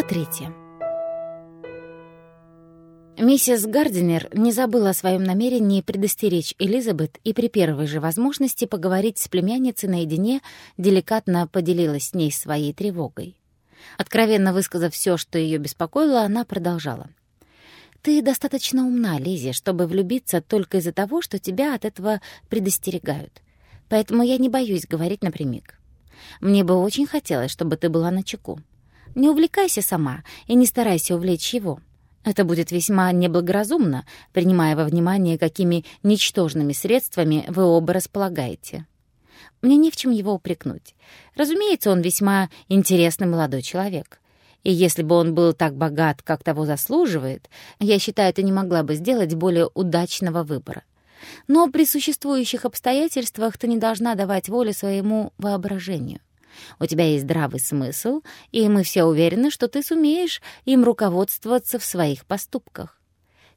Глава третья. Миссис Гардинер не забыла о своем намерении предостеречь Элизабет и при первой же возможности поговорить с племянницей наедине деликатно поделилась с ней своей тревогой. Откровенно высказав все, что ее беспокоило, она продолжала. «Ты достаточно умна, Лизи, чтобы влюбиться только из-за того, что тебя от этого предостерегают. Поэтому я не боюсь говорить напрямик. Мне бы очень хотелось, чтобы ты была на чеку. Не увлекайся сама и не старайся увлечь его. Это будет весьма неблагоразумно, принимая во внимание, какими ничтожными средствами вы оба располагаете. Мне не в чем его упрекнуть. Разумеется, он весьма интересный молодой человек. И если бы он был так богат, как того заслуживает, я считаю, ты не могла бы сделать более удачного выбора. Но при существующих обстоятельствах ты не должна давать волю своему воображению. У тебя есть здравый смысл, и мы все уверены, что ты сумеешь им руководствоваться в своих поступках.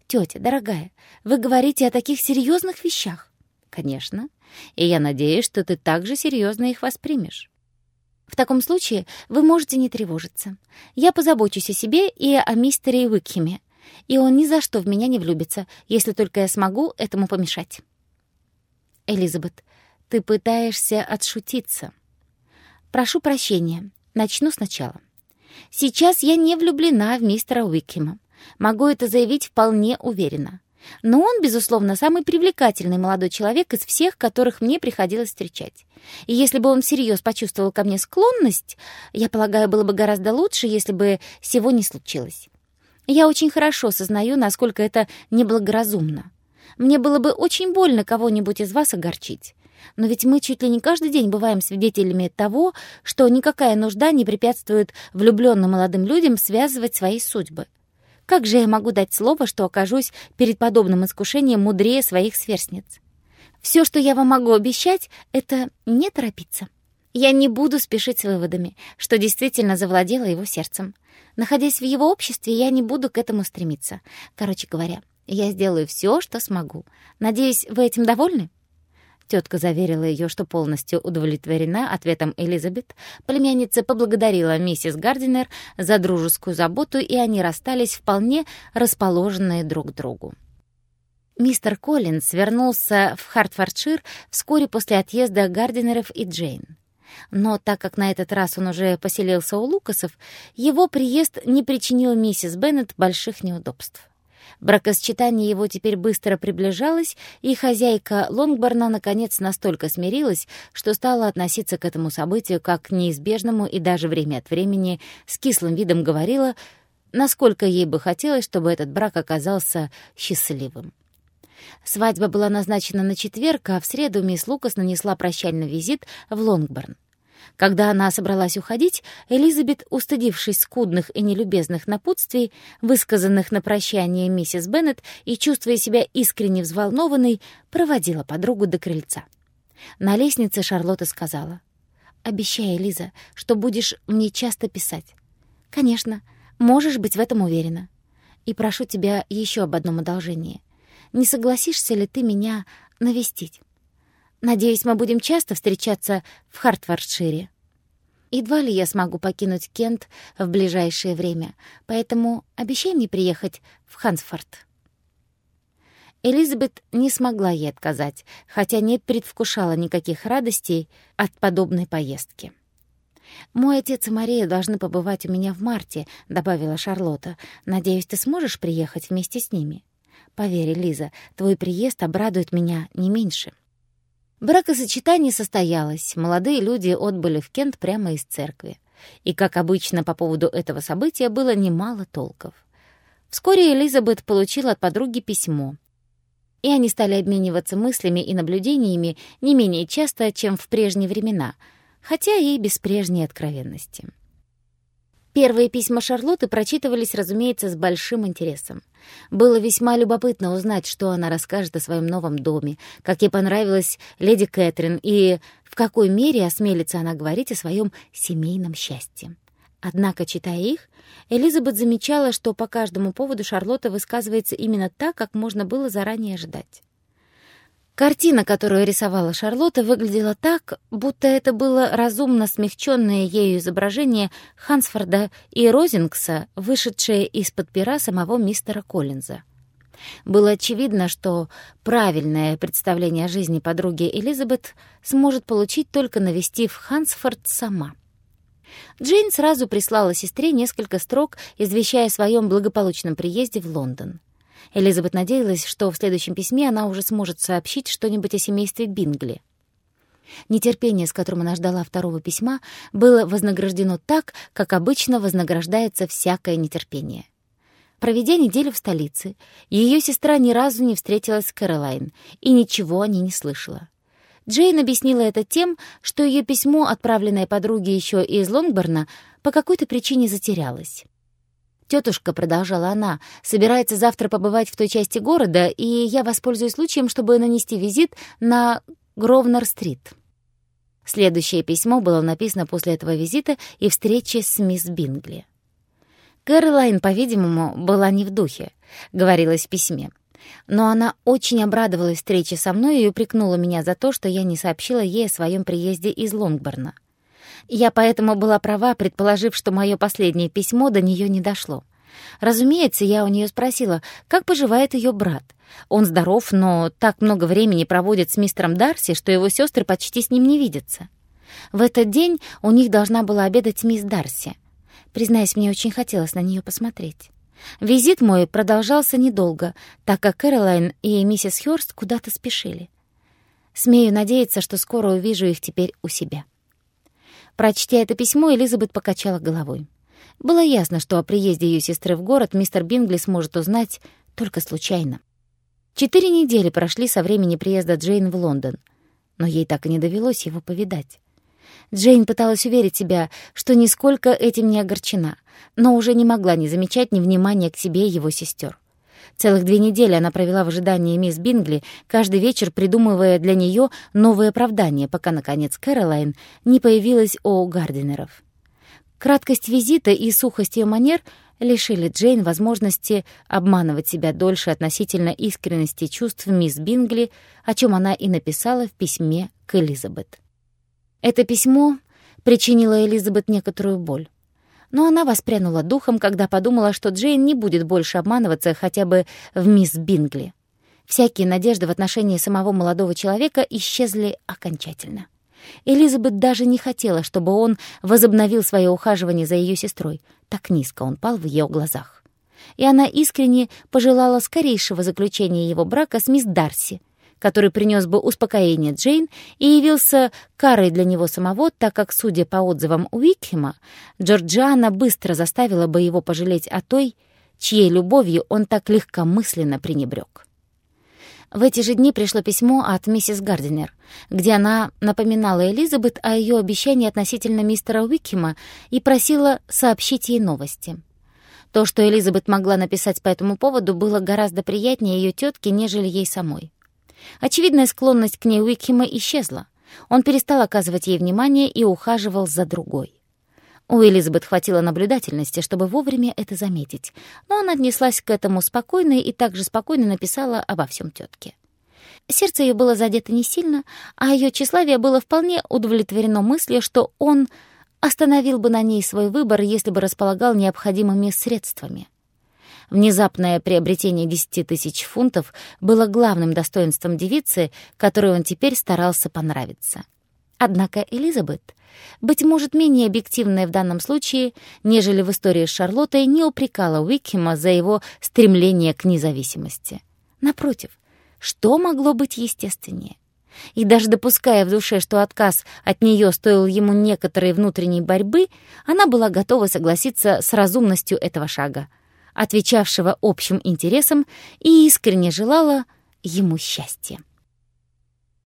Тетя, дорогая, вы говорите о таких серьезных вещах. Конечно, и я надеюсь, что ты также серьезно их воспримешь. В таком случае вы можете не тревожиться. Я позабочусь о себе и о мистере Уикхеме, и он ни за что в меня не влюбится, если только я смогу этому помешать. Элизабет, ты пытаешься отшутиться. Прошу прощения, начну сначала. Сейчас я не влюблена в мистера Уикхема. Могу это заявить вполне уверенно. Но он, безусловно, самый привлекательный молодой человек из всех, которых мне приходилось встречать. И если бы он всерьез почувствовал ко мне склонность, я полагаю, было бы гораздо лучше, если бы всего не случилось. Я очень хорошо сознаю, насколько это неблагоразумно. Мне было бы очень больно кого-нибудь из вас огорчить. Но ведь мы чуть ли не каждый день бываем свидетелями того, что никакая нужда не препятствует влюбленным молодым людям связывать свои судьбы. Как же я могу дать слово, что окажусь перед подобным искушением мудрее своих сверстниц? Все, что я вам могу обещать, это не торопиться. Я не буду спешить с выводами, что действительно завладело его сердцем. Находясь в его обществе, я не буду к этому стремиться. Короче говоря, я сделаю все, что смогу. Надеюсь, вы этим довольны?» Тетка заверила ее, что полностью удовлетворена ответом Элизабет. Племянница поблагодарила миссис Гардинер за дружескую заботу, и они расстались вполне расположенные друг к другу. Мистер Коллинс вернулся в Хартфордшир вскоре после отъезда Гардинеров и Джейн. Но так как на этот раз он уже поселился у Лукасов, его приезд не причинил миссис Беннет больших неудобств. Бракосчитание его теперь быстро приближалось, и хозяйка Лонгборна наконец настолько смирилась, что стала относиться к этому событию как к неизбежному и даже время от времени с кислым видом говорила, насколько ей бы хотелось, чтобы этот брак оказался счастливым. Свадьба была назначена на четверг, а в среду мисс Лукас нанесла прощальный визит в Лонгборн. Когда она собралась уходить, Элизабет, устыдившись скудных и нелюбезных напутствий, высказанных на прощание миссис Беннет и чувствуя себя искренне взволнованной, проводила подругу до крыльца. На лестнице Шарлотта сказала, «Обещай, Элиза, что будешь мне часто писать». «Конечно, можешь быть в этом уверена. И прошу тебя еще об одном одолжении. Не согласишься ли ты меня навестить?» Надеюсь, мы будем часто встречаться в Хартфордшире. Едва ли я смогу покинуть Кент в ближайшее время, поэтому обещай мне приехать в Хансфорд». Элизабет не смогла ей отказать, хотя не предвкушала никаких радостей от подобной поездки. «Мой отец и Мария должны побывать у меня в марте», — добавила Шарлотта. «Надеюсь, ты сможешь приехать вместе с ними? Поверь, Лиза, твой приезд обрадует меня не меньше». Бракосочетание состоялось, молодые люди отбыли в Кент прямо из церкви. И, как обычно, по поводу этого события было немало толков. Вскоре Элизабет получила от подруги письмо. И они стали обмениваться мыслями и наблюдениями не менее часто, чем в прежние времена, хотя и без прежней откровенности. Первые письма Шарлотты прочитывались, разумеется, с большим интересом. Было весьма любопытно узнать, что она расскажет о своем новом доме, как ей понравилась леди Кэтрин и в какой мере осмелится она говорить о своем семейном счастье. Однако, читая их, Элизабет замечала, что по каждому поводу Шарлотта высказывается именно так, как можно было заранее ожидать. Картина, которую рисовала Шарлотта, выглядела так, будто это было разумно смягченное ею изображение Хансфорда и Розингса, вышедшее из-под пера самого мистера Коллинза. Было очевидно, что правильное представление о жизни подруги Элизабет сможет получить только навестив Хансфорд сама. Джейн сразу прислала сестре несколько строк, извещая о своем благополучном приезде в Лондон. Элизабет надеялась, что в следующем письме она уже сможет сообщить что-нибудь о семействе Бингли. Нетерпение, с которым она ждала второго письма, было вознаграждено так, как обычно вознаграждается всякое нетерпение. Проведя неделю в столице, ее сестра ни разу не встретилась с Кэролайн и ничего о ней не слышала. Джейн объяснила это тем, что ее письмо, отправленное подруге еще из Лонгборна, по какой-то причине затерялось. «Тетушка», — продолжала она, — «собирается завтра побывать в той части города, и я воспользуюсь случаем, чтобы нанести визит на Гровнер-стрит». Следующее письмо было написано после этого визита и встречи с мисс Бингли. Кэролайн, по-видимому, была не в духе, говорилось в письме. Но она очень обрадовалась встрече со мной и упрекнула меня за то, что я не сообщила ей о своем приезде из Лонгборна. Я поэтому была права, предположив, что мое последнее письмо до нее не дошло. Разумеется, я у нее спросила, как поживает ее брат. Он здоров, но так много времени проводит с мистером Дарси, что его сестры почти с ним не видятся. В этот день у них должна была обедать мисс Дарси. Признаюсь, мне очень хотелось на нее посмотреть. Визит мой продолжался недолго, так как Кэролайн и миссис Хёрст куда-то спешили. Смею надеяться, что скоро увижу их теперь у себя. Прочтя это письмо, Элизабет покачала головой. Было ясно, что о приезде ее сестры в город мистер Бингли сможет узнать только случайно. Четыре недели прошли со времени приезда Джейн в Лондон, но ей так и не довелось его повидать. Джейн пыталась уверить себя, что нисколько этим не огорчена, но уже не могла не замечать невнимания к себе его сестер. Целых две недели она провела в ожидании мисс Бингли, каждый вечер придумывая для нее новые оправдания, пока, наконец, Кэролайн не появилась у Гардинеров. Краткость визита и сухость ее манер лишили Джейн возможности обманывать себя дольше относительно искренности чувств мисс Бингли, о чем она и написала в письме к Элизабет. Это письмо причинило Элизабет некоторую боль но она воспрянула духом, когда подумала, что Джейн не будет больше обманываться хотя бы в мисс Бингли. Всякие надежды в отношении самого молодого человека исчезли окончательно. Элизабет даже не хотела, чтобы он возобновил свое ухаживание за ее сестрой. Так низко он пал в ее глазах. И она искренне пожелала скорейшего заключения его брака с мисс Дарси — который принес бы успокоение Джейн и явился карой для него самого, так как, судя по отзывам Уикхема, Джорджиана быстро заставила бы его пожалеть о той, чьей любовью он так легкомысленно пренебрег. В эти же дни пришло письмо от миссис Гардинер, где она напоминала Элизабет о ее обещании относительно мистера Уикхема и просила сообщить ей новости. То, что Элизабет могла написать по этому поводу, было гораздо приятнее ее тетке, нежели ей самой. Очевидная склонность к ней Уикхема исчезла. Он перестал оказывать ей внимание и ухаживал за другой. У Элизабет хватило наблюдательности, чтобы вовремя это заметить, но она отнеслась к этому спокойно и также спокойно написала обо всем тетке. Сердце ее было задето не сильно, а ее тщеславие было вполне удовлетворено мыслью, что он остановил бы на ней свой выбор, если бы располагал необходимыми средствами. Внезапное приобретение десяти тысяч фунтов было главным достоинством девицы, которой он теперь старался понравиться. Однако Элизабет, быть может, менее объективная в данном случае, нежели в истории с Шарлоттой, не упрекала Уикхема за его стремление к независимости. Напротив, что могло быть естественнее? И даже допуская в душе, что отказ от нее стоил ему некоторой внутренней борьбы, она была готова согласиться с разумностью этого шага — отвечавшего общим интересам, и искренне желала ему счастья.